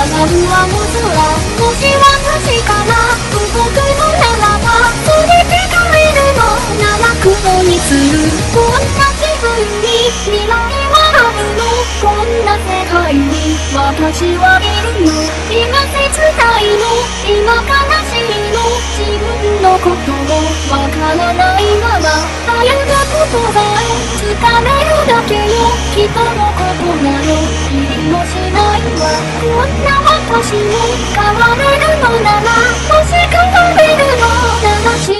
あの空もし私から動くのならば全て止めるのなら黒にするこんな自分に未来はあるのこんな世界に私はいるの今切ないの今悲しいの自分のことをわから。ないままあやなことさえ疲れるだけよ人のことなど知りもしないわこんな私も変われるのならもし変われるのなら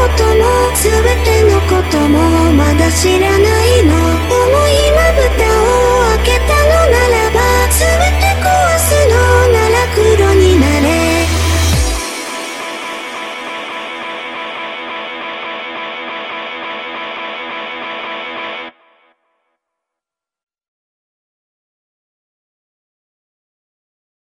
ことも全てのこともまだ知らないの。